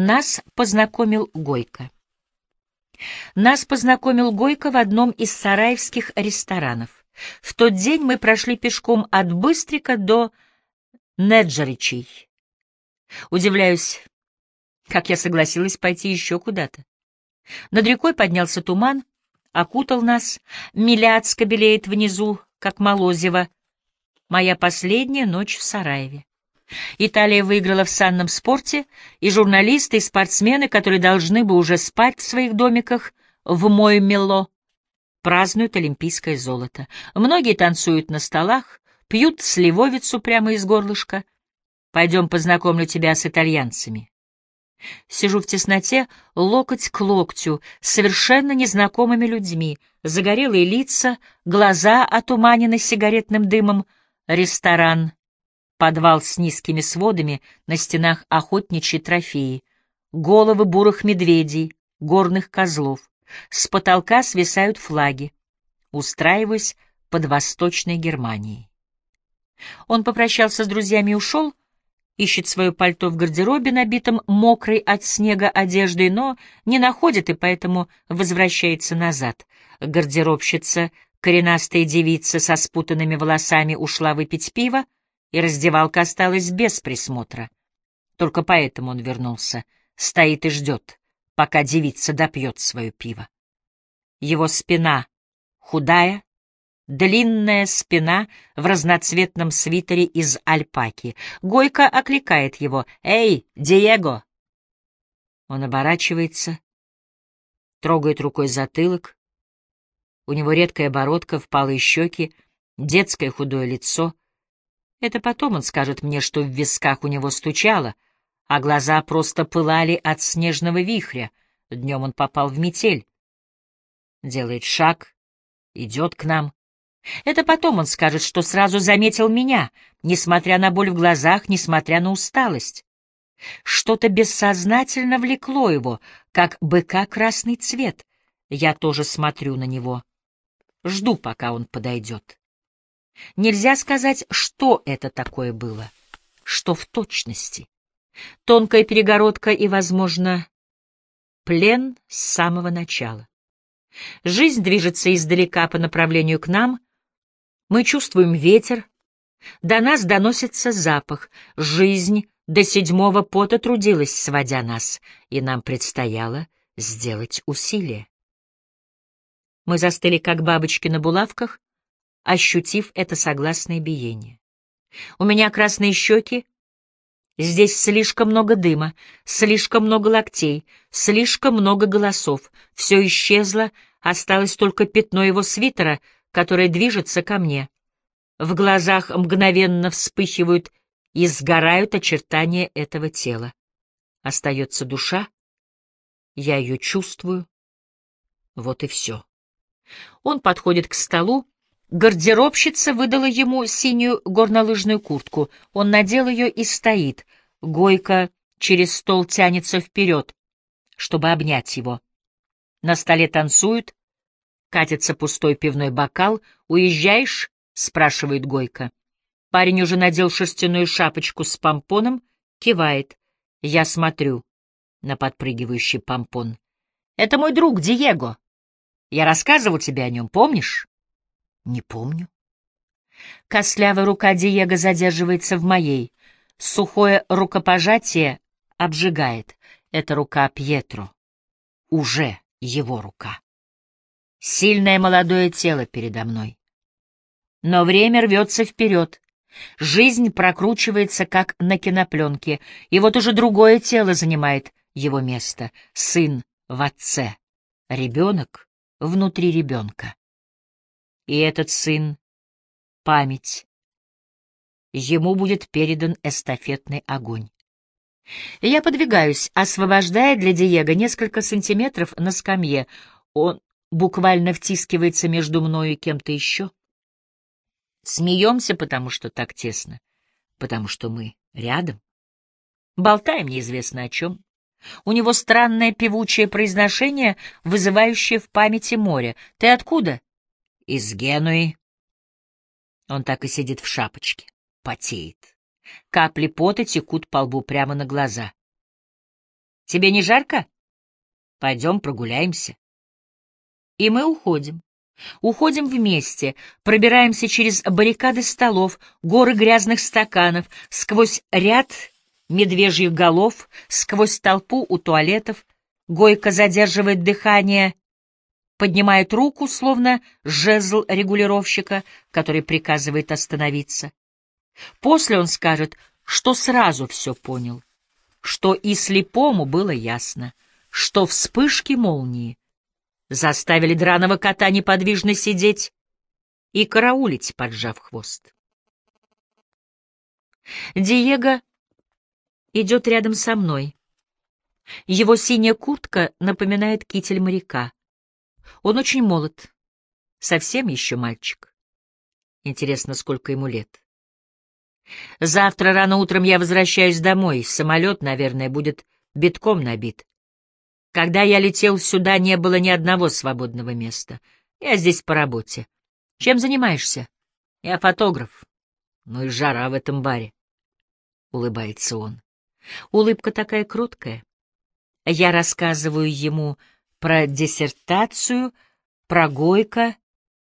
Нас познакомил Гойко. Нас познакомил Гойко в одном из сараевских ресторанов. В тот день мы прошли пешком от Быстрика до Неджаричей. Удивляюсь, как я согласилась пойти еще куда-то. Над рекой поднялся туман, окутал нас, милят скобелеет внизу, как молозиво. Моя последняя ночь в Сараеве. Италия выиграла в санном спорте, и журналисты, и спортсмены, которые должны бы уже спать в своих домиках в Мой-Мело, празднуют олимпийское золото. Многие танцуют на столах, пьют сливовицу прямо из горлышка. Пойдем познакомлю тебя с итальянцами. Сижу в тесноте, локоть к локтю, с совершенно незнакомыми людьми, загорелые лица, глаза отуманены сигаретным дымом, ресторан, подвал с низкими сводами, на стенах охотничьи трофеи, головы бурых медведей, горных козлов, с потолка свисают флаги. Устраиваюсь под Восточной Германией. Он попрощался с друзьями и ушел, ищет свое пальто в гардеробе, набитом мокрой от снега одеждой, но не находит и поэтому возвращается назад. Гардеробщица, коренастая девица со спутанными волосами, ушла выпить пиво, и раздевалка осталась без присмотра. Только поэтому он вернулся, стоит и ждет, пока девица допьет свое пиво. Его спина худая, длинная спина в разноцветном свитере из альпаки. Гойко окликает его «Эй, Диего!» Он оборачивается, трогает рукой затылок. У него редкая бородка, впалые щеки, детское худое лицо. Это потом он скажет мне, что в висках у него стучало, а глаза просто пылали от снежного вихря. Днем он попал в метель. Делает шаг, идет к нам. Это потом он скажет, что сразу заметил меня, несмотря на боль в глазах, несмотря на усталость. Что-то бессознательно влекло его, как быка красный цвет. Я тоже смотрю на него. Жду, пока он подойдет. Нельзя сказать, что это такое было, что в точности. Тонкая перегородка и, возможно, плен с самого начала. Жизнь движется издалека по направлению к нам. Мы чувствуем ветер. До нас доносится запах. Жизнь до седьмого пота трудилась, сводя нас, и нам предстояло сделать усилие. Мы застыли, как бабочки на булавках, ощутив это согласное биение. У меня красные щеки, здесь слишком много дыма, слишком много локтей, слишком много голосов. Все исчезло, осталось только пятно его свитера, которое движется ко мне. В глазах мгновенно вспыхивают и сгорают очертания этого тела. Остается душа, я ее чувствую. Вот и все. Он подходит к столу, Гардеробщица выдала ему синюю горнолыжную куртку. Он надел ее и стоит. Гойка через стол тянется вперед, чтобы обнять его. На столе танцуют, катится пустой пивной бокал. «Уезжаешь?» — спрашивает Гойка. Парень уже надел шерстяную шапочку с помпоном, кивает. Я смотрю на подпрыгивающий помпон. «Это мой друг Диего. Я рассказывал тебе о нем, помнишь?» Не помню. Кослявая рука Диего задерживается в моей. Сухое рукопожатие обжигает. Это рука Пьетро. Уже его рука. Сильное молодое тело передо мной. Но время рвется вперед. Жизнь прокручивается, как на кинопленке, и вот уже другое тело занимает его место. Сын в отце, ребенок внутри ребенка. И этот сын — память. Ему будет передан эстафетный огонь. Я подвигаюсь, освобождая для Диего несколько сантиметров на скамье. Он буквально втискивается между мною и кем-то еще. Смеемся, потому что так тесно, потому что мы рядом. Болтаем неизвестно о чем. У него странное певучее произношение, вызывающее в памяти море. «Ты откуда?» Из Генуи. Он так и сидит в шапочке, потеет. Капли пота текут по лбу прямо на глаза. Тебе не жарко? Пойдем прогуляемся. И мы уходим. Уходим вместе, пробираемся через баррикады столов, горы грязных стаканов, сквозь ряд медвежьих голов, сквозь толпу у туалетов. Гойко задерживает дыхание, поднимает руку, словно жезл регулировщика, который приказывает остановиться. После он скажет, что сразу все понял, что и слепому было ясно, что вспышки молнии заставили драного кота неподвижно сидеть и караулить, поджав хвост. Диего идет рядом со мной. Его синяя куртка напоминает китель моряка. Он очень молод, совсем еще мальчик. Интересно, сколько ему лет. Завтра рано утром я возвращаюсь домой, самолет, наверное, будет битком набит. Когда я летел сюда, не было ни одного свободного места. Я здесь по работе. Чем занимаешься? Я фотограф. Ну и жара в этом баре. Улыбается он. Улыбка такая кроткая. Я рассказываю ему про диссертацию, про Гойка,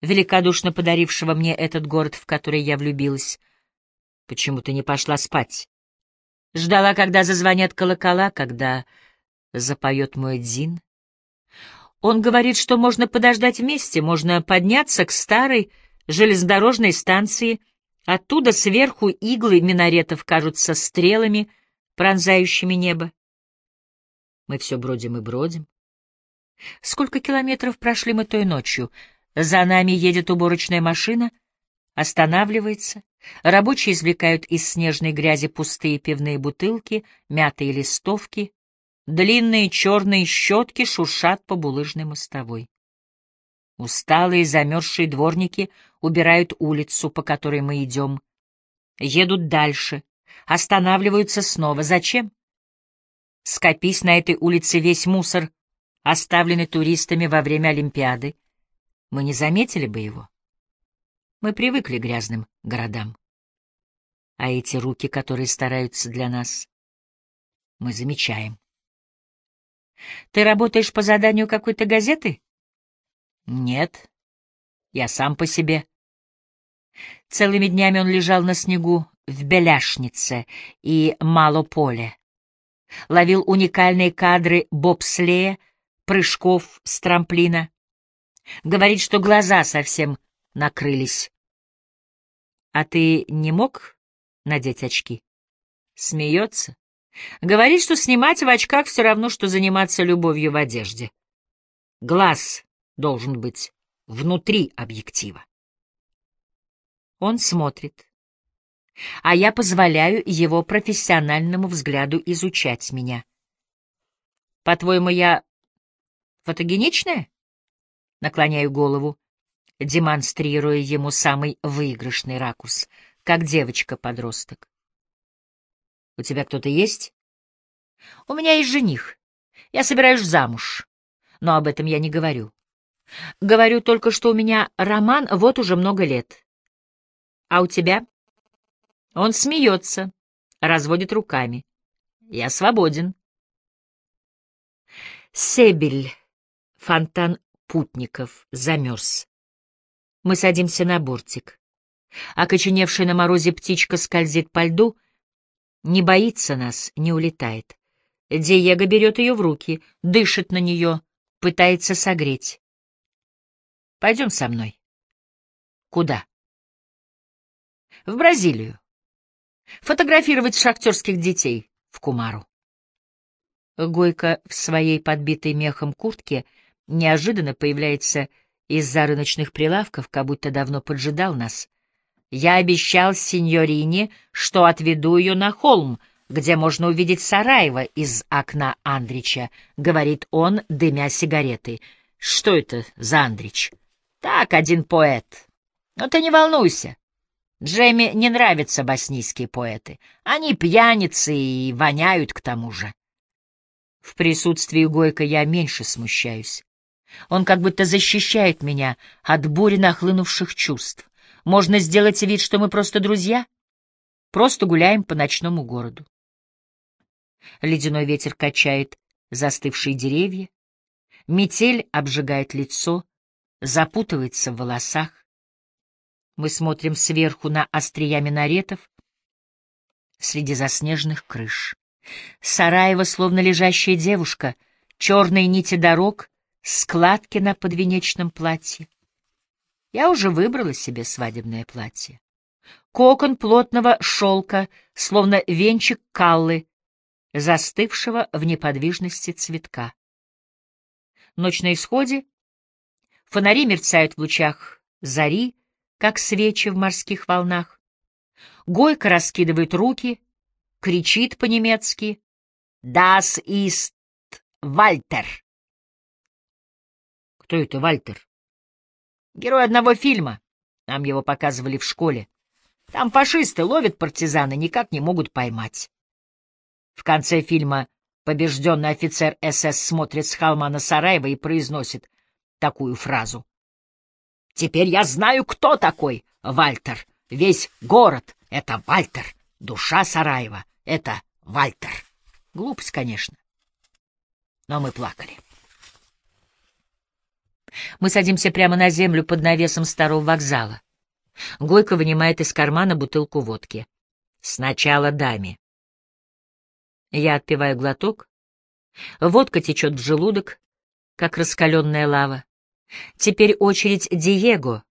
великодушно подарившего мне этот город, в который я влюбилась. Почему ты не пошла спать? Ждала, когда зазвонят колокола, когда запоет мой Дзин. Он говорит, что можно подождать вместе, можно подняться к старой железнодорожной станции. Оттуда сверху иглы минаретов кажутся стрелами, пронзающими небо. Мы все бродим и бродим. Сколько километров прошли мы той ночью? За нами едет уборочная машина, останавливается. Рабочие извлекают из снежной грязи пустые пивные бутылки, мятые листовки. Длинные черные щетки шуршат по булыжной мостовой. Усталые замерзшие дворники убирают улицу, по которой мы идем. Едут дальше, останавливаются снова. Зачем? Скопись на этой улице весь мусор, оставленный туристами во время Олимпиады. Мы не заметили бы его. Мы привыкли к грязным городам. А эти руки, которые стараются для нас, мы замечаем. Ты работаешь по заданию какой-то газеты? Нет, я сам по себе. Целыми днями он лежал на снегу в Беляшнице и Малополе. Ловил уникальные кадры бобслея, прыжков с трамплина. Говорит, что глаза совсем накрылись. А ты не мог надеть очки? Смеется. Говорит, что снимать в очках все равно, что заниматься любовью в одежде. Глаз должен быть внутри объектива. Он смотрит, а я позволяю его профессиональному взгляду изучать меня. По-твоему, я фотогеничная? Наклоняю голову, демонстрируя ему самый выигрышный ракурс, как девочка-подросток. У тебя кто-то есть? У меня есть жених. Я собираюсь замуж. Но об этом я не говорю. Говорю только, что у меня роман вот уже много лет. А у тебя? Он смеется, разводит руками. Я свободен. Себель, фонтан путников, замерз. Мы садимся на бортик. Окоченевшая на морозе птичка скользит по льду, не боится нас, не улетает. Диего берет ее в руки, дышит на нее, пытается согреть. Пойдем со мной. Куда? В Бразилию. Фотографировать шахтерских детей в Кумару. Гойко в своей подбитой мехом куртке неожиданно появляется из-за рыночных прилавков, как будто давно поджидал нас. Я обещал сеньорине, что отведу ее на холм, где можно увидеть Сараева из окна Андрича, — говорит он, дымя сигаретой. Что это за Андрич? Так, один поэт. Но ты не волнуйся. Джейми не нравятся боснийские поэты. Они пьяницы и воняют к тому же. В присутствии Гойка я меньше смущаюсь. Он как будто защищает меня от бури нахлынувших чувств. Можно сделать вид, что мы просто друзья, просто гуляем по ночному городу. Ледяной ветер качает застывшие деревья. Метель обжигает лицо, запутывается в волосах. Мы смотрим сверху на острия минаретов среди заснеженных крыш. Сараева, словно лежащая девушка, черные нити дорог, складки на подвенечном платье. Я уже выбрала себе свадебное платье. Кокон плотного шелка, словно венчик каллы, застывшего в неподвижности цветка. Ночь на исходе, фонари мерцают в лучах зари, как свечи в морских волнах. Гойка раскидывает руки, кричит по-немецки «Das ist Вальтер!» Кто это Вальтер? Герой одного фильма. Нам его показывали в школе. Там фашисты ловят партизаны, никак не могут поймать. В конце фильма побежденный офицер СС смотрит с холма на Сараева и произносит такую фразу. «Теперь я знаю, кто такой Вальтер. Весь город — это Вальтер. Душа Сараева — это Вальтер». Глупость, конечно. Но мы плакали. Мы садимся прямо на землю под навесом старого вокзала. Гойко вынимает из кармана бутылку водки. Сначала даме. Я отпиваю глоток. Водка течет в желудок, как раскаленная лава. Теперь очередь Диего.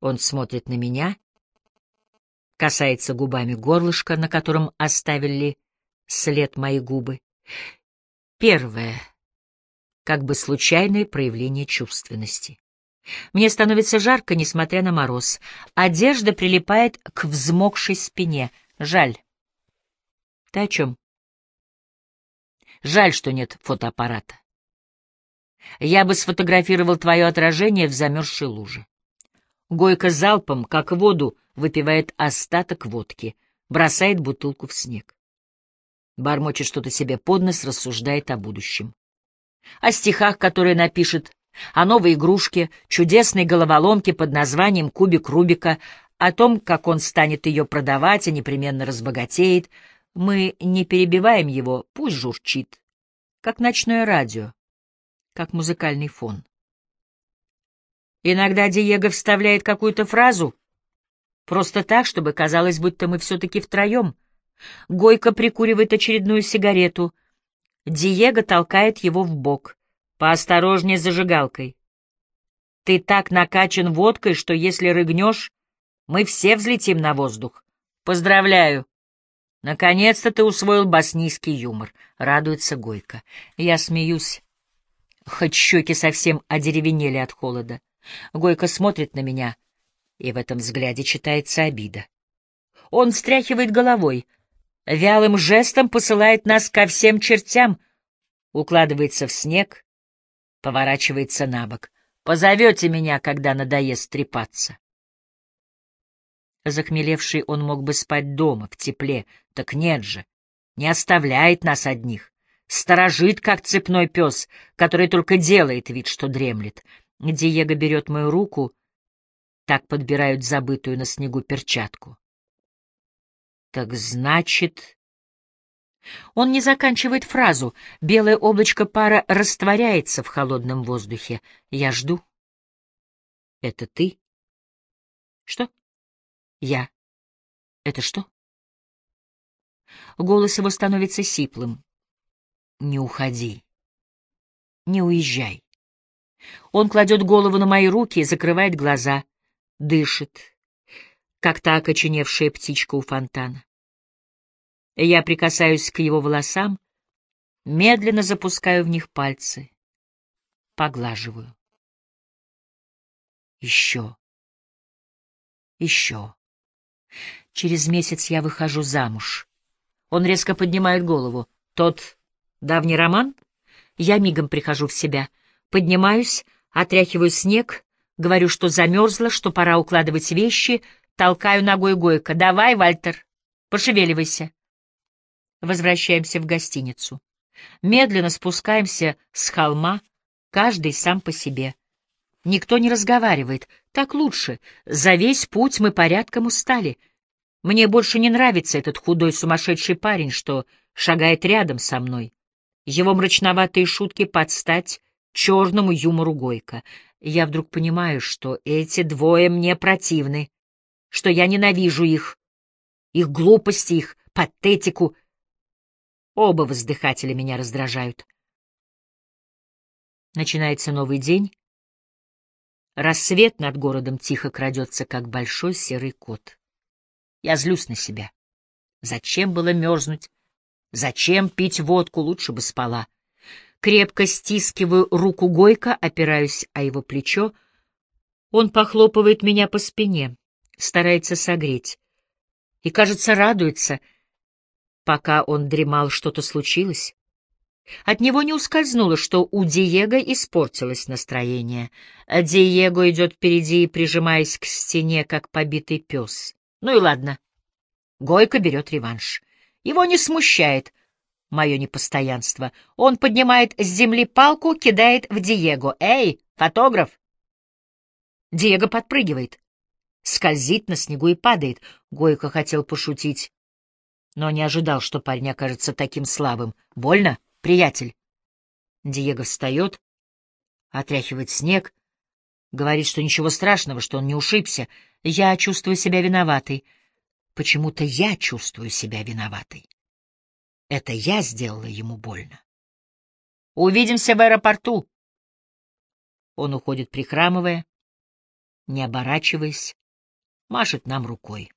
Он смотрит на меня, касается губами горлышка, на котором оставили след мои губы. Первое как бы случайное проявление чувственности. Мне становится жарко, несмотря на мороз. Одежда прилипает к взмокшей спине. Жаль. Ты о чем? Жаль, что нет фотоаппарата. Я бы сфотографировал твое отражение в замерзшей луже. Гойка залпом, как воду, выпивает остаток водки, бросает бутылку в снег. Бормочет что-то себе под нос, рассуждает о будущем о стихах, которые напишет, о новой игрушке, чудесной головоломке под названием «Кубик Рубика», о том, как он станет ее продавать и непременно разбогатеет. Мы не перебиваем его, пусть журчит, как ночное радио, как музыкальный фон. Иногда Диего вставляет какую-то фразу, просто так, чтобы казалось, будто мы все-таки втроем. Гойко прикуривает очередную сигарету — Диего толкает его в бок. «Поосторожнее с зажигалкой. Ты так накачан водкой, что если рыгнешь, мы все взлетим на воздух. Поздравляю. Наконец-то ты усвоил боснийский юмор», — радуется Гойко. Я смеюсь, хоть щеки совсем одеревенели от холода. Гойко смотрит на меня, и в этом взгляде читается обида. Он встряхивает головой — вялым жестом посылает нас ко всем чертям, укладывается в снег, поворачивается на бок. Позовете меня, когда надоест трепаться. Захмелевший он мог бы спать дома, в тепле, так нет же, не оставляет нас одних, сторожит, как цепной пес, который только делает вид, что дремлет. Диего берет мою руку, так подбирают забытую на снегу перчатку. Так значит... Он не заканчивает фразу. Белое облачко пара растворяется в холодном воздухе. Я жду. Это ты? Что? Я. Это что? Голос его становится сиплым. Не уходи. Не уезжай. Он кладет голову на мои руки и закрывает глаза. Дышит как та окоченевшая птичка у фонтана. Я прикасаюсь к его волосам, медленно запускаю в них пальцы, поглаживаю. Еще. Еще. Через месяц я выхожу замуж. Он резко поднимает голову. Тот давний роман? Я мигом прихожу в себя. Поднимаюсь, отряхиваю снег, говорю, что замерзла, что пора укладывать вещи — Толкаю ногой Гойко. «Давай, Вальтер, пошевеливайся». Возвращаемся в гостиницу. Медленно спускаемся с холма, каждый сам по себе. Никто не разговаривает. Так лучше. За весь путь мы порядком устали. Мне больше не нравится этот худой сумасшедший парень, что шагает рядом со мной. Его мрачноватые шутки подстать черному юмору Гойка. Я вдруг понимаю, что эти двое мне противны, что я ненавижу их, их глупости, их патетику. Оба воздыхателя меня раздражают. Начинается новый день. Рассвет над городом тихо крадется, как большой серый кот. Я злюсь на себя. Зачем было мерзнуть? Зачем пить водку? Лучше бы спала. Крепко стискиваю руку Гойка, опираюсь о его плечо. Он похлопывает меня по спине, старается согреть. И, кажется, радуется. Пока он дремал, что-то случилось. От него не ускользнуло, что у Диего испортилось настроение. Диего идет впереди, прижимаясь к стене, как побитый пес. Ну и ладно. Гойко берет реванш. Его не смущает мое непостоянство. Он поднимает с земли палку, кидает в Диего. «Эй, фотограф!» Диего подпрыгивает, скользит на снегу и падает. Гойко хотел пошутить, но не ожидал, что парень окажется таким слабым. «Больно?» приятель. Диего встает, отряхивает снег, говорит, что ничего страшного, что он не ушибся. Я чувствую себя виноватой. Почему-то я чувствую себя виноватой. Это я сделала ему больно. Увидимся в аэропорту. Он уходит, прихрамывая, не оборачиваясь, машет нам рукой.